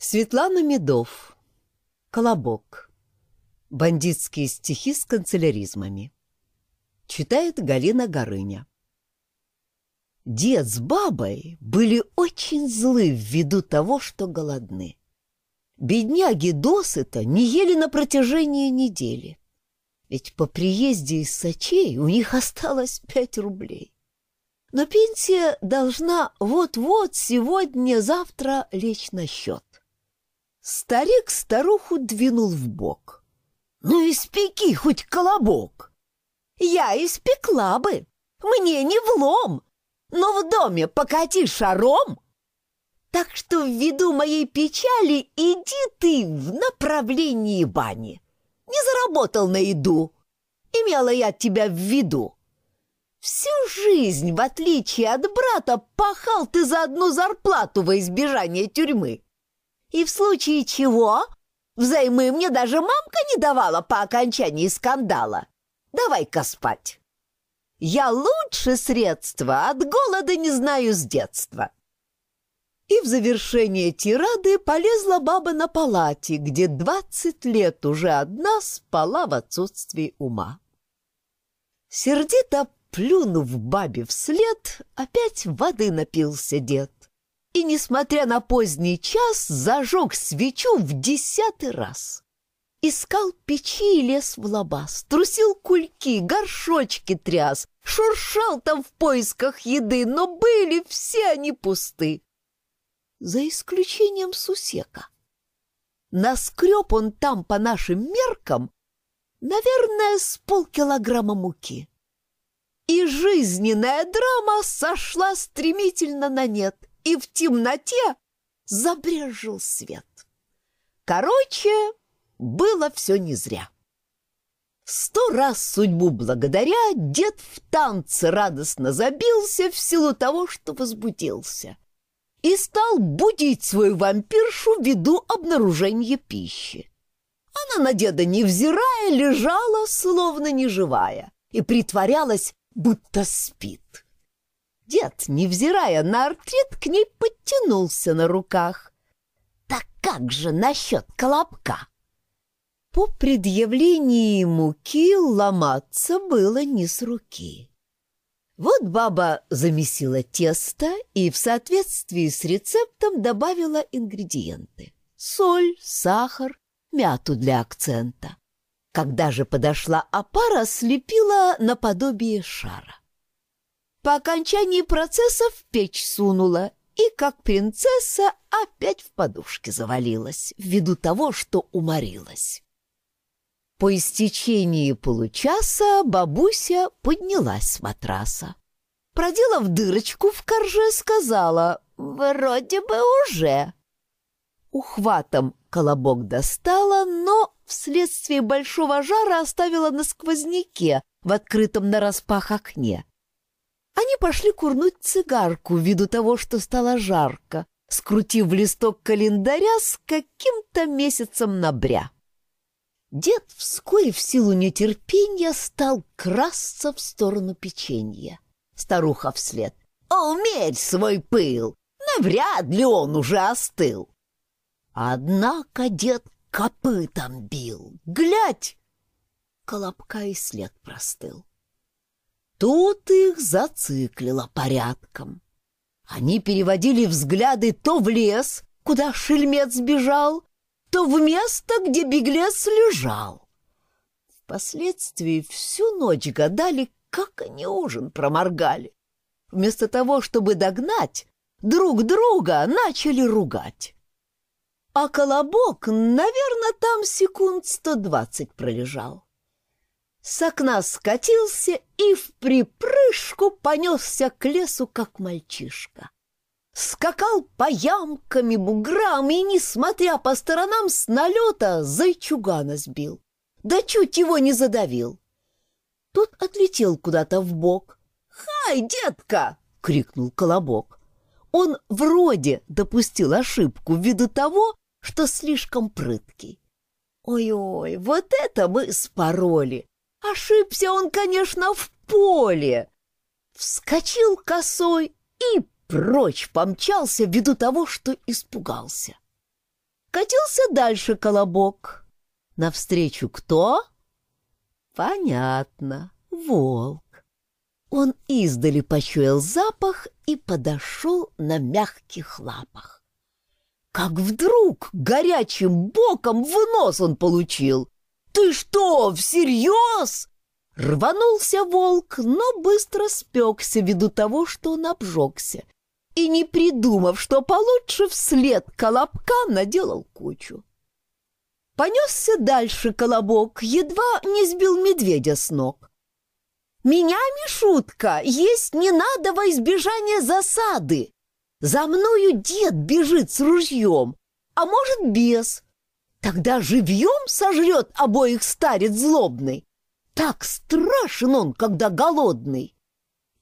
Светлана Медов. Колобок. Бандитские стихи с канцеляризмами. Читает Галина Горыня. Дед с бабой были очень злы ввиду того, что голодны. Бедняги досыта не ели на протяжении недели. Ведь по приезде из Сочей у них осталось пять рублей. Но пенсия должна вот-вот сегодня-завтра лечь на счет. Старик старуху двинул в бок. «Ну, испеки хоть колобок!» «Я испекла бы! Мне не влом! Но в доме покати шаром!» «Так что ввиду моей печали иди ты в направлении бани! Не заработал на еду! Имела я тебя в виду!» Всю жизнь, в отличие от брата, пахал ты за одну зарплату во избежание тюрьмы. И в случае чего взаймы мне даже мамка не давала по окончании скандала. Давай-ка спать. Я лучше средства от голода не знаю с детства. И в завершение тирады полезла баба на палате, где двадцать лет уже одна спала в отсутствии ума. Сердито плюнув бабе вслед, опять воды напился дед и, несмотря на поздний час, зажег свечу в десятый раз. Искал печи и лез в лабаз, трусил кульки, горшочки тряс, шуршал там в поисках еды, но были все они пусты. За исключением сусека. Наскреб он там по нашим меркам, наверное, с полкилограмма муки. И жизненная драма сошла стремительно на нет и в темноте забрежил свет. Короче, было все не зря. Сто раз судьбу благодаря дед в танце радостно забился в силу того, что возбудился, и стал будить свою вампиршу ввиду обнаружения пищи. Она на деда невзирая лежала, словно неживая, и притворялась, будто спит. Дед, невзирая на артрит, к ней подтянулся на руках. Так как же насчет колобка? По предъявлении муки ломаться было не с руки. Вот баба замесила тесто и в соответствии с рецептом добавила ингредиенты. Соль, сахар, мяту для акцента. Когда же подошла опара, слепила наподобие шара. По окончании процесса в печь сунула и, как принцесса, опять в подушке завалилась, ввиду того, что уморилась. По истечении получаса бабуся поднялась с матраса. Проделав дырочку в корже, сказала «Вроде бы уже». Ухватом колобок достала, но вследствие большого жара оставила на сквозняке в открытом нараспах окне. Они пошли курнуть цигарку ввиду того, что стало жарко, скрутив листок календаря с каким-то месяцем набря. Дед вскоре в силу нетерпения стал красться в сторону печенья. Старуха вслед. «Умерь свой пыл! Навряд ли он уже остыл!» Однако дед копытом бил. Глядь! Колобка и след простыл. Тут их зациклило порядком. Они переводили взгляды то в лес, куда шельмец сбежал, то в место, где беглец лежал. Впоследствии всю ночь гадали, как они ужин проморгали. Вместо того, чтобы догнать, друг друга начали ругать. А колобок, наверное, там секунд сто двадцать пролежал с окна скатился и в припрыжку понесся к лесу, как мальчишка. Скакал по ямкам и буграм и, несмотря по сторонам, с налета зайчугана сбил. Да чуть его не задавил. Тот отлетел куда-то в бок. «Хай, детка!» — крикнул Колобок. Он вроде допустил ошибку ввиду того, что слишком прыткий. Ой-ой, вот это мы спороли! Ошибся он, конечно, в поле. Вскочил косой и прочь помчался ввиду того, что испугался. Катился дальше колобок. Навстречу кто? Понятно, волк. Он издали почуял запах и подошел на мягких лапах. Как вдруг горячим боком в нос он получил. «Ты что, всерьез?» Рванулся волк, но быстро спекся ввиду того, что он обжегся, и, не придумав, что получше, вслед колобка наделал кучу. Понесся дальше колобок, едва не сбил медведя с ног. «Меня, Мишутка, есть не надо во избежание засады. За мною дед бежит с ружьем, а может, без. Тогда живьем сожрет обоих старец злобный. Так страшен он, когда голодный!»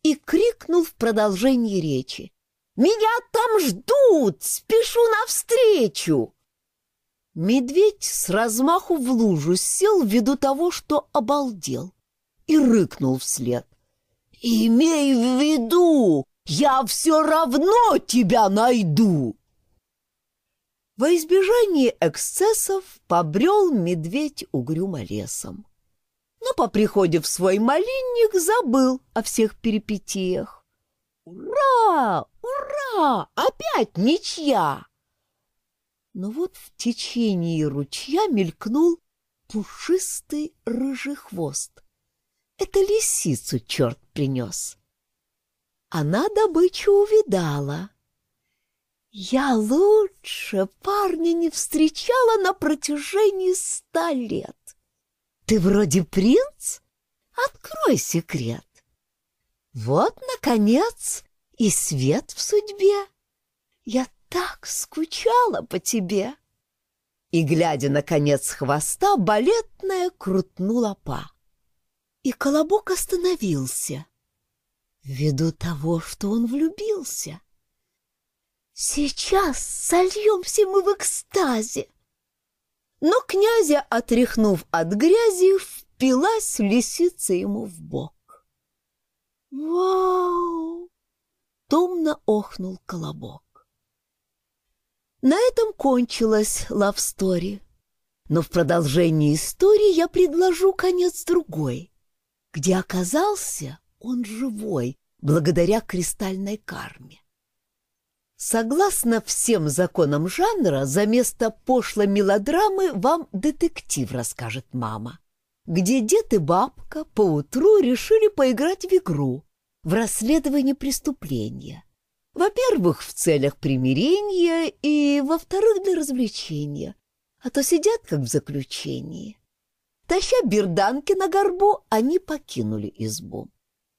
И крикнул в продолжении речи. «Меня там ждут! Спешу навстречу!» Медведь с размаху в лужу сел ввиду того, что обалдел, и рыкнул вслед. «Имей в виду, я все равно тебя найду!» Во избежание эксцессов побрел медведь угрюмо лесом но по приходе в свой малинник забыл о всех перипетиях. «Ура! Ура! Опять ничья!» Но вот в течении ручья мелькнул пушистый рыжий хвост. Это лисицу черт принес. Она добычу увидала. Я лучше парня не встречала на протяжении ста лет. Ты вроде принц? Открой секрет. Вот, наконец, и свет в судьбе. Я так скучала по тебе. И, глядя на конец хвоста, балетная крутнула па. И колобок остановился, ввиду того, что он влюбился. Сейчас сольемся мы в экстазе, но князя, отряхнув от грязи, впилась лисица ему в бок. «Вау!» — томно охнул колобок. На этом кончилась лавстори. Но в продолжении истории я предложу конец другой, где оказался он живой, благодаря кристальной карме. Согласно всем законам жанра, за место пошлой мелодрамы вам детектив расскажет мама, где дед и бабка поутру решили поиграть в игру, в расследование преступления. Во-первых, в целях примирения, и, во-вторых, для развлечения, а то сидят как в заключении. Таща берданки на горбу, они покинули избу.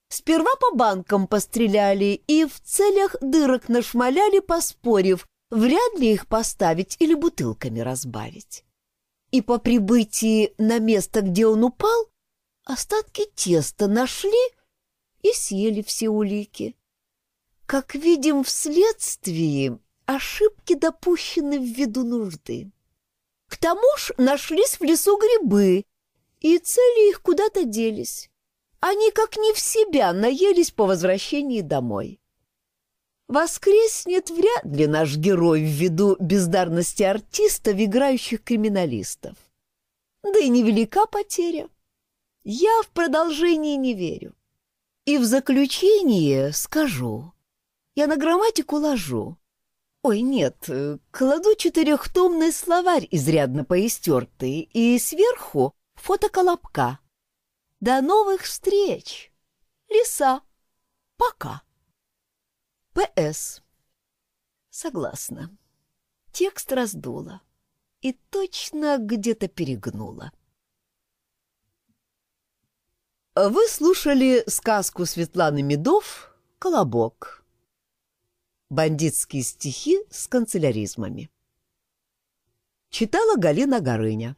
Сперва по банкам постреляли и в целях дырок нашмаляли, поспорив, вряд ли их поставить или бутылками разбавить. И по прибытии на место, где он упал, остатки теста нашли и съели все улики. Как видим, вследствие ошибки допущены ввиду нужды. К тому ж нашлись в лесу грибы, и цели их куда-то делись. Они как не в себя наелись по возвращении домой. Воскреснет вряд ли наш герой ввиду бездарности артистов, играющих криминалистов. Да и невелика потеря. Я в продолжении не верю. И в заключение скажу. Я на грамматику ложу. Ой, нет, кладу четырехтомный словарь изрядно поистертый и сверху фото колобка. До новых встреч! Лиса. Пока. П.С. Согласна. Текст раздула и точно где-то перегнула. Вы слушали сказку Светланы Медов «Колобок». Бандитские стихи с канцеляризмами. Читала Галина Горыня.